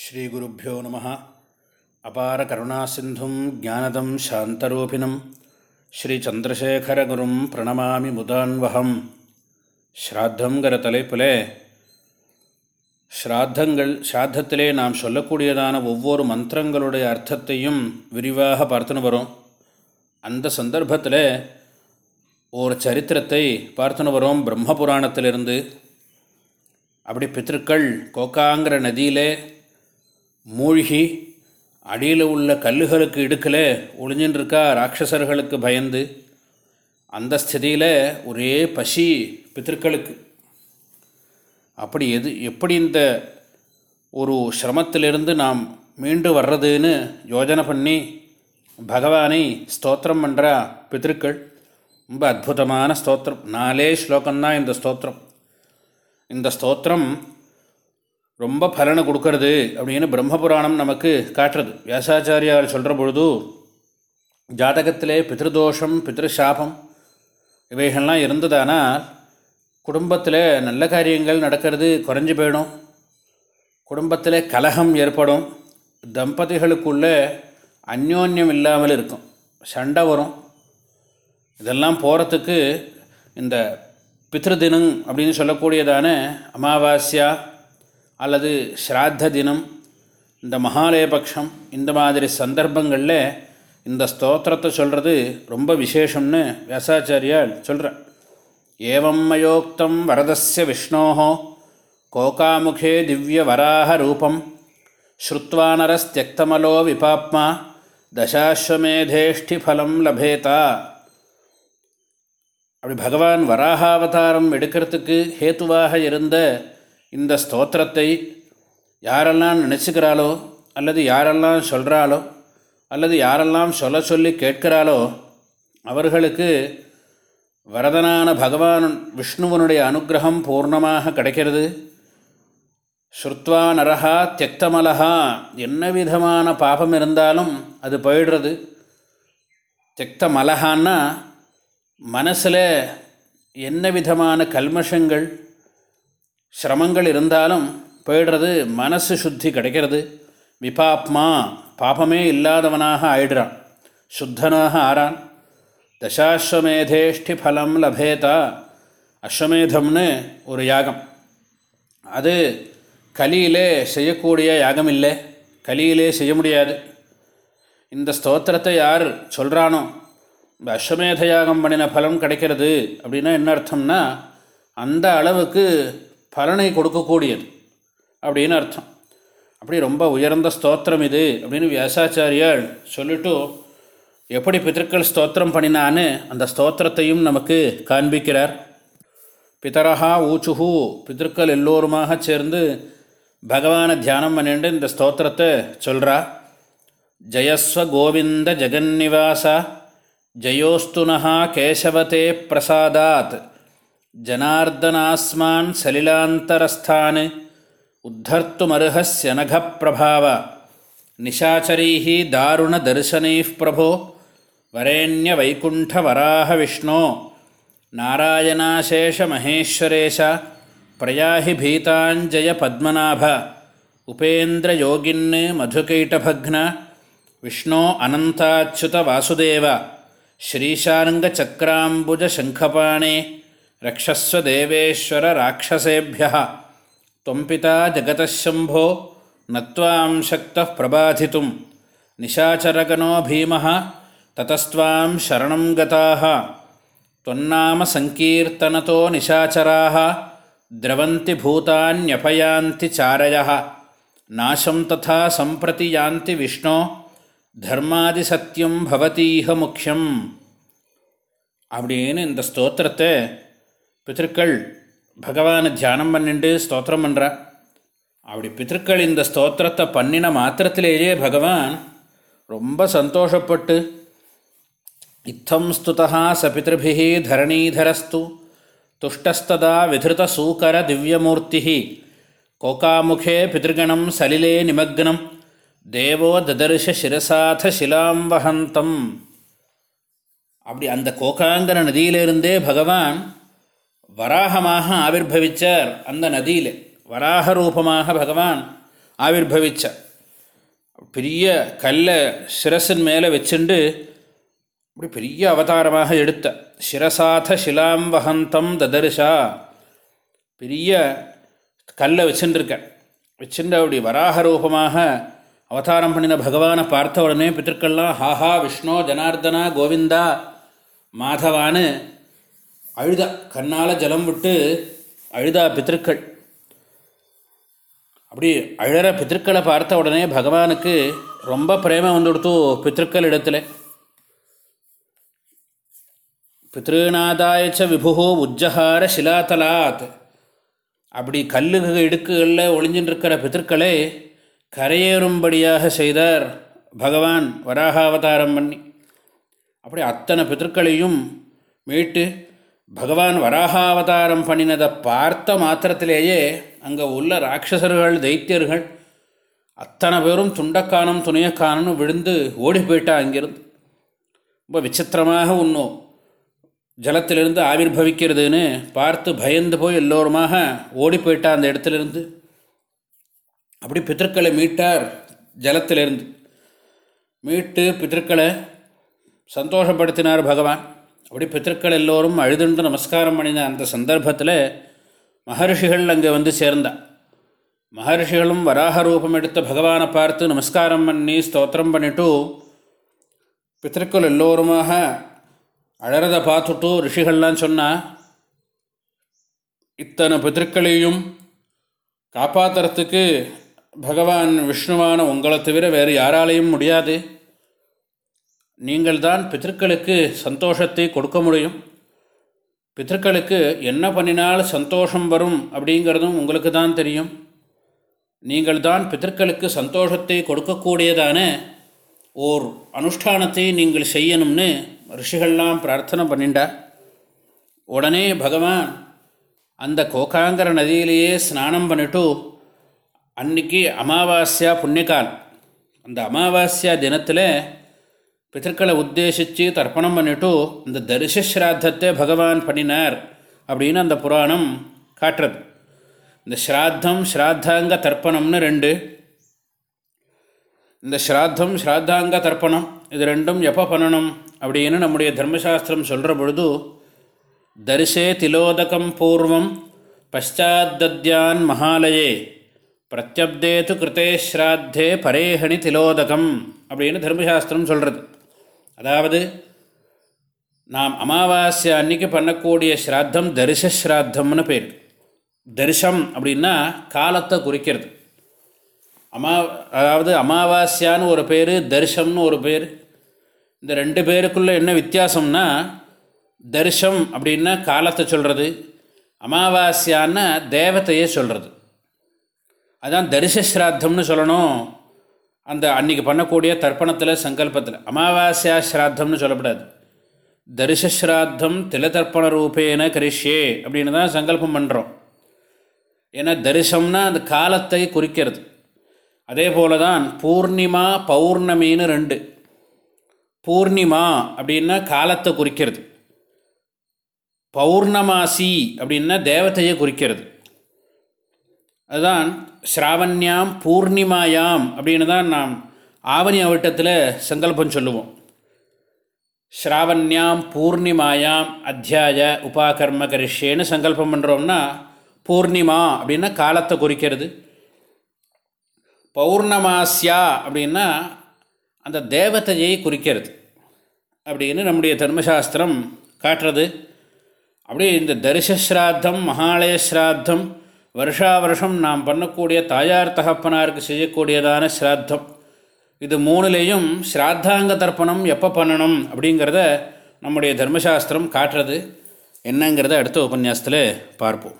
ஸ்ரீகுருப்போ நம. அபார கருணாசிந்தும் ஜானதம் சாந்தரூபிணம். ஸ்ரீச்சந்திரசேகரகுரும் பிரணமாமி முதான்வகம் ஸ்ராத்தங்கிற தலைப்பில் ஸ்ராத்தங்கள் ஸ்ராத்தத்திலே நாம் சொல்லக்கூடியதான ஒவ்வொரு மந்திரங்களுடைய அர்த்தத்தையும் விரிவாக பார்த்துன்னு வரோம். அந்த சந்தர்ப்பத்தில் ஒரு சரித்திரத்தை பார்த்துன்னு வரோம் பிரம்மபுராணத்திலிருந்து. அப்படி பித்திருக்கள் கோக்காங்கிற நதியிலே மூழ்கி அடியில் உள்ள கல்லுகளுக்கு இடுக்கல ஒளிஞ்சின்றிருக்கா ராட்சசர்களுக்கு பயந்து அந்த ஸ்திதியில் ஒரே பசி பித்திருக்களுக்கு. அப்படி எது எப்படி இந்த ஒரு சிரமத்திலிருந்து நாம் மீண்டு வர்றதுன்னு யோஜனை பண்ணி பகவானை ஸ்தோத்திரம் பண்ணுறா பித்திருக்கள் ரொம்ப அற்புதமான ஸ்தோத்திரம். நாலே ஸ்லோகம்தான் இந்த ஸ்தோத்திரம். இந்த ஸ்தோத்திரம் ரொம்ப பலனை கொடுக்கறது அப்படின்னு பிரம்மபுராணம் நமக்கு காட்டுறது. வியாசாச்சாரியார் சொல்கிற பொழுது ஜாதகத்திலே பித்ருதோஷம் பித்ருஷாபம் இவைகள்லாம் இருந்ததானால் குடும்பத்தில் நல்ல காரியங்கள் நடக்கிறது குறைஞ்சி போயிடும். குடும்பத்தில் கலகம் ஏற்படும். தம்பதிகளுக்குள்ளே அந்யோன்யம் இல்லாமல் இருக்கும். சண்டை வரும். இதெல்லாம் போகிறதுக்கு இந்த பித்ருதினம் அப்படின்னு சொல்லக்கூடியதான அமாவாஸ்யா அல்லது ஸ்ராத்த தினம் இந்த மகாலயபக்ஷம் இந்த மாதிரி சந்தர்ப்பங்களில் இந்த ஸ்தோத்திரத்தை சொல்கிறது ரொம்ப விசேஷம்னு வியாசாச்சாரியால் சொல்கிறார் ஏவம் மயோக்தம் வரதஸ்ய விஷ்ணோஹோ கோகாமுகே திவ்ய வராக ரூபம் ஸ்ருத்வானரஸ்தியக்தமலோ விபாப்மா தசாஸ்வமேதேஷ்டி ஃபலம் லபேதா அப்படி பகவான் வராகாவதாரம் எடுக்கிறதுக்கு ஹேத்துவாக இருந்த இந்த ஸ்தோத்திரத்தை யாரெல்லாம் நினச்சிக்கிறாளோ அல்லது யாரெல்லாம் சொல்கிறாளோ அல்லது யாரெல்லாம் சொல்ல சொல்லி கேட்கிறாளோ அவர்களுக்கு வரதனான பகவான் விஷ்ணுவனுடைய அனுகிரகம் பூர்ணமாக கிடைக்கிறது. ஸ்ருத்வா நரஹா தியக்தமலஹா. என்ன விதமான பாபம் இருந்தாலும் அது போயிடுறது. தியக்தமலஹான்னா மனசில் என்ன விதமான கல்மஷங்கள் சிரமங்கள் இருந்தாலும் போயிடுறது மனசு சுத்தி கிடைக்கிறது. விபாப்மா பாபமே இல்லாதவனாக ஆயிடுறான். சுத்தனாக ஆறான். தசாஸ்வமேதேஷ்டி ஃபலம் லபேதா. அஸ்வமேதம்னு ஒரு யாகம். அது கலியிலே செய்யக்கூடிய யாகம் இல்லை கலியிலே செய்ய முடியாது. இந்த ஸ்தோத்திரத்தை யார் சொல்கிறானோ இந்த அஸ்வமேத யாகம் பண்ணின பலம் கிடைக்கிறது அப்படின்னா என்ன அர்த்தம்னா அந்த அளவுக்கு பலனை கொடுக்கக்கூடியது அப்படின்னு அர்த்தம். அப்படி ரொம்ப உயர்ந்த ஸ்தோத்திரம் இது அப்படின்னு வியாசாச்சாரியால் சொல்லிட்டு எப்படி பித்தர்கள் ஸ்தோத்திரம் பண்ணினான்னு அந்த ஸ்தோத்திரத்தையும் நமக்கு காண்பிக்கிறார். பிதரஹா ஊச்சுஹு பிதர்கள் எல்லோருமாக சேர்ந்து பகவானை தியானம் பண்ணிட்டு இந்த ஸ்தோத்திரத்தை சொல்கிறா ஜயஸ்வ கோவிந்த ஜெகன்னிவாசா ஜயோஸ்துனஹா கேசவதே பிரசாதாத் ஜனார்தனாஸ்மான் சலிலாந்தரஸ்தான் உத்தர்த்துமருஹஸ்ய நகப்பிரபாவ தாருண தாருணதர்சனை பிரபோ வரேண்ய வைகுண்ட வைகுண்டவராக விஷ்ணோ நாராயணாசேஷ மகேஸ்வரேஷ பிரயாஹி பீதாஞ்சய பத்மநாப உபேந்திர உபேந்திரயோகின் மதுகைட்டபக்ன விஷ்ணோ அனந்தாச்சுத வாசுதேவ ஸ்ரீசாரங்க சக்கராம்புஜ சங்கபாணே தேவேஸ்வர ராட்சசேபிய துவம் பிதா ஜகதசம்போ நத்வாம் சக்த பிரபாதித்தும் நிஷாச்சரகனோ பீம ததஸ்துவாம் சரணம் கதாக त्वन्नाम सङ्कीर्तनतो निशाचराः द्रवन्ति भूतान्यपयान्ति चारयः नाशं तथा सम्प्रति यान्ति विष्णो தர்மாதிசத்தியம் பவதீக முக்கியம் அப்படின்னு இந்த ஸ்தோத்திரத்தை பித்திருக்கள் பகவானை தியானம் பண்ணிட்டு ஸ்தோத்திரம் பண்ணுறா அப்படி பித்திருக்கள் இந்த ஸ்தோத்திரத்தை பண்ணின மாத்திரத்திலேயே பகவான் ரொம்ப சந்தோஷப்பட்டு இத்தம் ஸ்துதா சபிதிருபி தரணீதரஸ்து துஷ்டஸ்ததா விதிருத சூக்கர திவ்யமூர்த்தி கோகாமுகே பிதிருகணம் சலிலே நிமக்னம் தேவோ ததர்ஷ சிரசாத சிலாம் வகந்தம் அப்படி அந்த கோகாங்கர நதியிலிருந்தே பகவான் வராகமாக ஆவிர்வவிச்சார் அந்த நதியில். வராக ரூபமாக பகவான் ஆவிர்வவிச்ச பெரிய கல்லை சிரசின் மேலே வச்சுண்டு அப்படி பெரிய அவதாரமாக எடுத்த. சிரசாத சிலாம்பகந்தம் ததர்ஷா பெரிய கல்லை வச்சுட்டுருக்க வச்சுட்டு அப்படி வராக ரூபமாக அவதாரம் பண்ணின பகவானை பார்த்த உடனே பித்திருக்கள்லாம் ஹாஹா விஷ்ணு ஜனார்தனா கோவிந்தா மாதவான்னு அழுதா கண்ணால் ஜலம் விட்டு அழுதா பித்திருக்கள் அப்படி அழற பித்திருக்களை பார்த்த உடனே பகவானுக்கு ரொம்ப பிரேமம் வந்துடுத்து பித்திருக்கள் இடத்துல. பித்ருநாதாயச்ச விபுகோ உஜ்ஜஹார சிலாத்தலாத் அப்படி கல்லு இடுக்குகளில் ஒளிஞ்சின்னு இருக்கிற பித்திருக்களை கரையேறும்படியாக செய்தார் பகவான் வராகாவதாரம் பண்ணி. அப்படி அத்தனை பித்திருக்களையும் மீட்டு பகவான் வராகாவதாரம் பண்ணினதை பார்த்த மாத்திரத்திலேயே அங்கே உள்ள ராட்சசர்கள் தைத்தியர்கள் அத்தனை பேரும் துண்டக்கானம் துணையக்கானன்னு விழுந்து ஓடி போயிட்டா அங்கிருந்து. ரொம்ப விசித்திரமாக உண்ணும். ஜலத்திலிருந்து ஆவிர்வவிக்கிறதுன்னு பார்த்து பயந்து போய் எல்லோருமாக ஓடி போயிட்டா அந்த இடத்துலேருந்து. அப்படி பித்தர்களை மீட்டார் ஜலத்திலிருந்து. மீட்டு பித்தர்களை சந்தோஷப்படுத்தினார் பகவான். அப்படி பித்திருக்கள் எல்லோரும் அழுதுண்டு நமஸ்காரம் பண்ணின அந்த சந்தர்ப்பத்தில் மகர்ஷிகள் அங்கே வந்து சேர்ந்தா. மகர்ஷிகளும் வராக ரூபம் எடுத்த பகவானை பார்த்து நமஸ்காரம் பண்ணி ஸ்தோத்திரம் பண்ணிட்டு பித்திருக்கள் எல்லோருமாக அழறதை பார்த்துட்டு ரிஷிகள்லாம் சொன்னால் இத்தனை பித்திருக்களையும் காப்பாற்றுறதுக்கு பகவான் விஷ்ணுவான உங்களை தவிர வேறு யாராலையும் முடியாது. நீங்கள் தான் பித்திருக்களுக்கு சந்தோஷத்தை கொடுக்க முடியும். பித்திருக்களுக்கு என்ன பண்ணினால் சந்தோஷம் வரும் அப்படிங்கிறதும் உங்களுக்கு தான் தெரியும். நீங்கள் தான் பித்திருக்களுக்கு சந்தோஷத்தை கொடுக்கக்கூடியதான ஓர் அனுஷ்டானத்தை நீங்கள் செய்யணும்னு ரிஷிகள்லாம் பிரார்த்தனை பண்ணிண்டா. உடனே பகவான் அந்த கோகாங்கர நதியிலேயே ஸ்நானம் பண்ணிட்டு அன்னைக்கு அமாவாஸ்யா புண்ணியகால் அந்த அமாவாஸ்யா தினத்தில் பித்தர்களை உத்தேசித்து தர்ப்பணம் பண்ணிட்டு இந்த தரிசஸ்ராத்தத்தை பகவான் பண்ணினார் அப்படின்னு அந்த புராணம் காட்டுறது. இந்த ஸ்ராத்தம் ஸ்ராத்தாங்க தர்ப்பணம்னு ரெண்டு. இந்த ஸ்ராத்தம் ஸ்ராத்தாங்க தர்ப்பணம் இது ரெண்டும் எப்போ பண்ணணும் அப்படின்னு நம்முடைய தர்மசாஸ்திரம் சொல்கிற பொழுது தரிசே திலோதகம் பூர்வம் பஷாத்தத்யான் மகாலயே பிரத்யப்தேது கிருத்தே ஸ்ராத்தே பரேஹணி திலோதகம் அப்படின்னு தர்மசாஸ்திரம் சொல்கிறது அதாவது நாம் அமாவாசை அன்னைக்கு பண்ணக்கூடிய ஸ்ராத்தம் தரிசஸ்ராத்தம்னு பேர். தரிசம் அப்படின்னா காலத்தை குறிக்கிறது. அமா அதாவது அமாவாஸ்யான்னு ஒரு பேர் தரிசம்னு ஒரு பேர். இந்த ரெண்டு பேருக்குள்ளே என்ன வித்தியாசம்னா தரிசம் அப்படின்னா காலத்தை சொல்கிறது அமாவாஸ்யான்னா தேவத்தையே சொல்கிறது அதான் தரிசஸ்ராத்தம்னு சொல்லணும். அந்த அன்றைக்கி பண்ணக்கூடிய தர்ப்பணத்தில் சங்கல்பத்தில். அமாவாஸ்யா ஸ்ராத்தம்னு சொல்லப்படாது. தரிசஸ்ராத்தம் திலதர்ப்பண ரூபேன கரிஷ்யே அப்படின்னு தான் சங்கல்பம் பண்ணுறோம் ஏன்னா தரிசம்னா அந்த காலத்தை குறிக்கிறது. அதே போல தான் பூர்ணிமா பௌர்ணமின்னு ரெண்டு. பூர்ணிமா அப்படின்னா காலத்தை குறிக்கிறது. பௌர்ணமாசி அப்படின்னா தேவத்தையை குறிக்கிறது. அதுதான் ஸ்ராவண்யாம் பூர்ணிமாயாம் அப்படின்னு தான் நாம் ஆவணி அவட்டத்தில் சங்கல்பம் சொல்லுவோம். ஸ்ராவண்யாம் பூர்ணிமாயாம் அத்தியாய உபாகர்ம கரிஷேன்னு சங்கல்பம் பண்ணுறோம்னா பூர்ணிமா அப்படின்னா காலத்தை குறிக்கிறது. பௌர்ணமாஸ்யா அப்படின்னா அந்த தேவதையை குறிக்கிறது அப்படின்னு நம்முடைய தர்மசாஸ்திரம் காட்டுறது. அப்படியே இந்த தரிசஸ்ராத்தம் மகாலய ஸ்ராத்தம் வருஷா வருஷம் நாம் பண்ணக்கூடிய தாயார் தகப்பனாருக்கு செய்யக்கூடியதான ஸ்ராத்தம் இது மூணுலேயும் ஸ்ராத்தாங்க தர்ப்பணம் எப்போ பண்ணணும் அப்படிங்கிறத நம்முடைய தர்மசாஸ்திரம் காட்டுறது. என்னங்கிறத அடுத்த உபன்யாசத்தில் பார்ப்போம்.